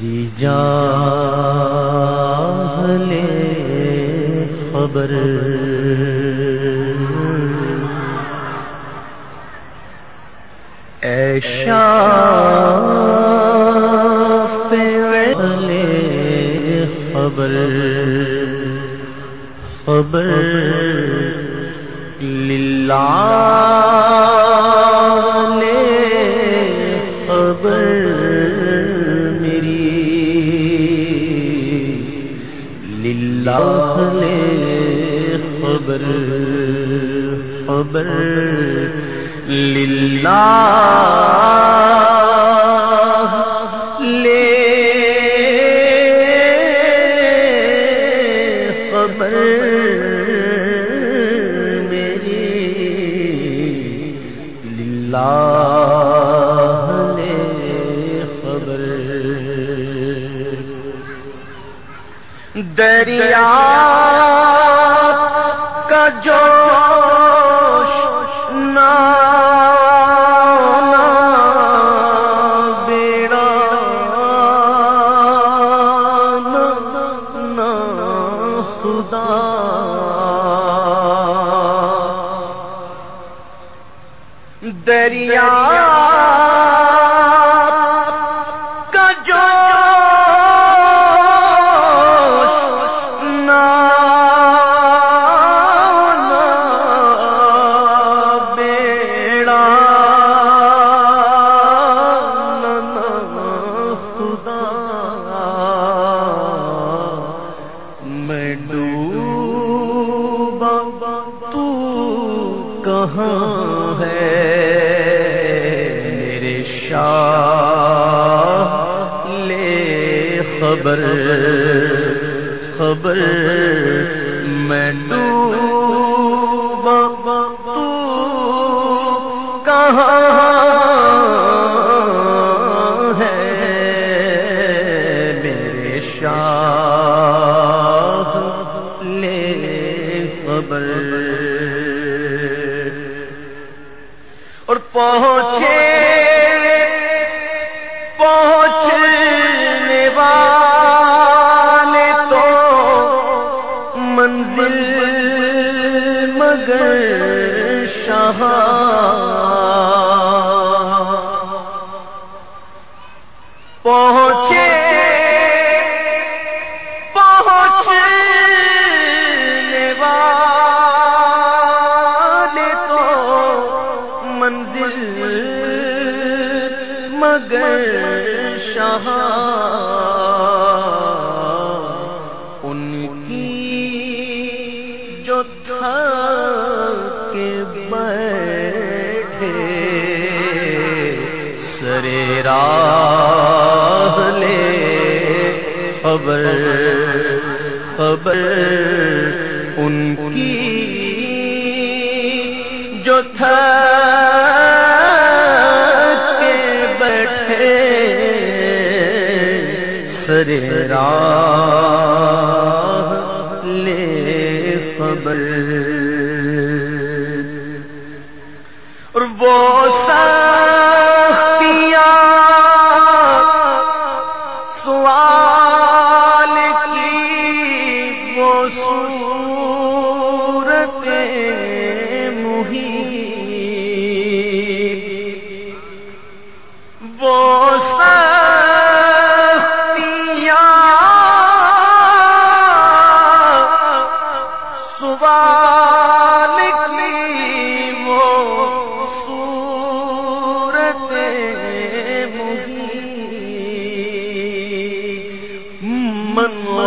زی جا لے خبر ایشا لے خبر خبر للہ خبر خبر للہ لے خبر دریا جوش نا بیڑا خدا دریا کہاں ہے میرے شاہ لے خبر خبر میں شاہ، ان کی جو تھا کے بیٹھے سرے راہ لے، خبر خبر، ان کی جو تھا را لے خبر اور وہ سیا سوال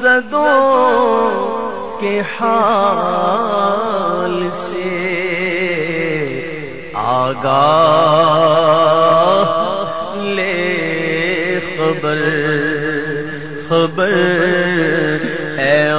زدوں کے حال سے۔ آگاہ لے خبر خبر اے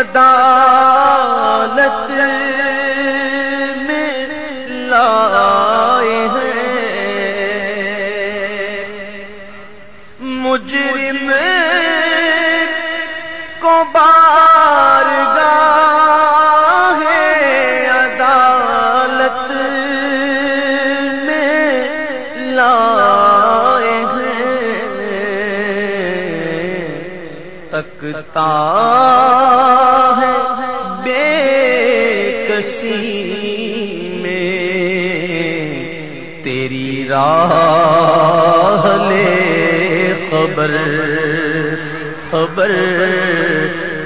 عدالت میں لائے ہیں۔ مجرم کو بار گاہے عدالت میں لائے ہیں۔ تکتا کسی میں تیری راہ لے خبر خبر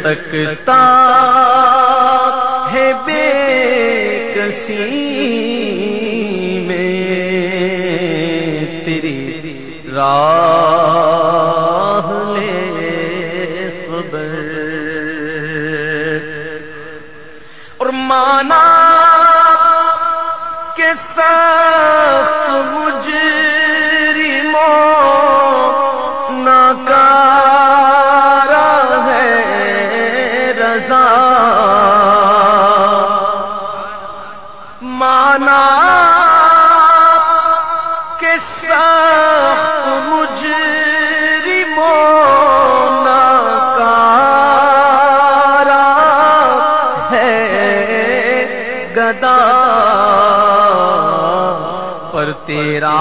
تکتا ہے بے کسی میں تیری راہ مانا کس سخت مجرموں ناکارا ہے رضا۔ مانا گدا پر تیرا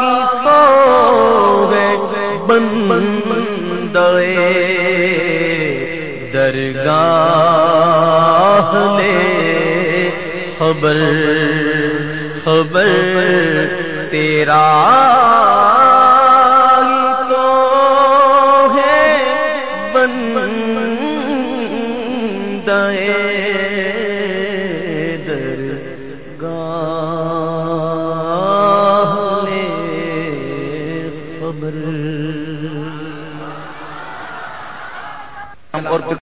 ہی تو ہے، بندے درگاہ لے خبر خبر تیرا ہی تو ہے، بندے گاہ اور